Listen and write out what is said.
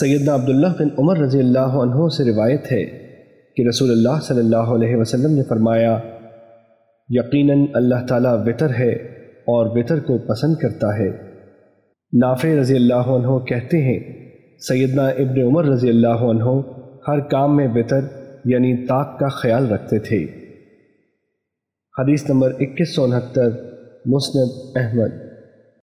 سیدنا عبداللہ بن عمر رضی اللہ عنہ سے روایت ہے کہ رسول اللہ صلی اللہ علیہ وسلم نے فرمایا، یقیناً اللہ تعالیٰ وطر ہے اور وطر کو پسند کرتا ہے۔ نافع رضی اللہ عنہ کہتے ہیں، سیدنا ابن عمر رضی اللہ عنہ ہر کام میں وطر یعنی طاق کا خیال رکھتے تھے۔ حدیث نمبر اکیس سو انہتر، مسند احمد۔